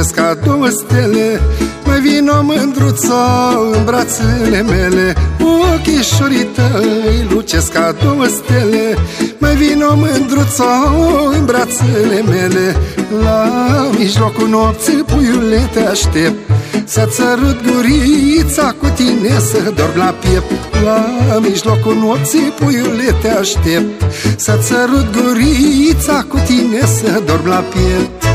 Ochișorii tăi lucesc ca două stele Mai vino mândruțo în brațele mele. Ochișorii tăi lucesc ca două stele Mai vino mândruțo în brațele mele. La mijlocul nopții, puiule, te aștept Să-ți sărut gurița cu tine să dorm la piept. La mijlocul nopții, puiule, te aștept Să-ți sărut gurița cu tine să dorm la piept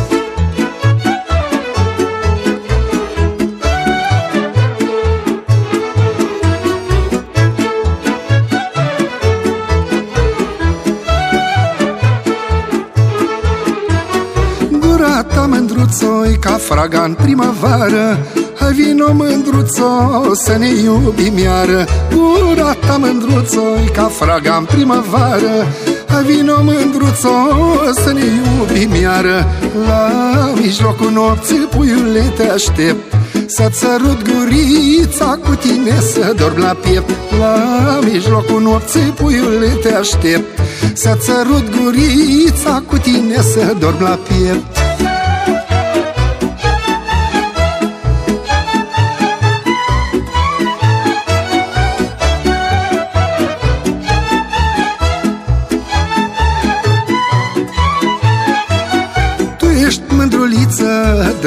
ta mândruțoi ca fraga în primăvară. Hai vino mândruțo să ne iubim iară. Gura ta mândruțoi ca fraga în primăvară. Hai vino mândruțo să ne iubim iară. La mijlocul nopții puiule te aștept. Să-ți sărut gurița cu tine să dorm la piept. La mijlocul nopții puiule te aștept. Să-ți sărut gurița cu tine să dorm la piept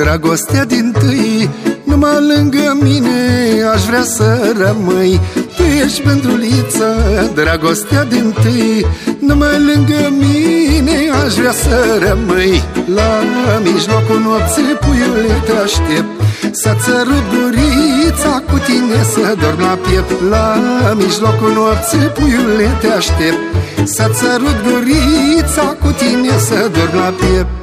dragostea din tâi. Numai lângă mine aș vrea să rămâi. Tu ești mândruliță, dragostea din tâi. Numai lângă mine aș vrea să rămâi. La mijlocul nopții, puiule, te aștept. Să-ți sărut gurița cu tine să dorm la piept. La mijlocul nopții, puiule, te aștept. Să-ți sărut gurița cu tine să dorm la piept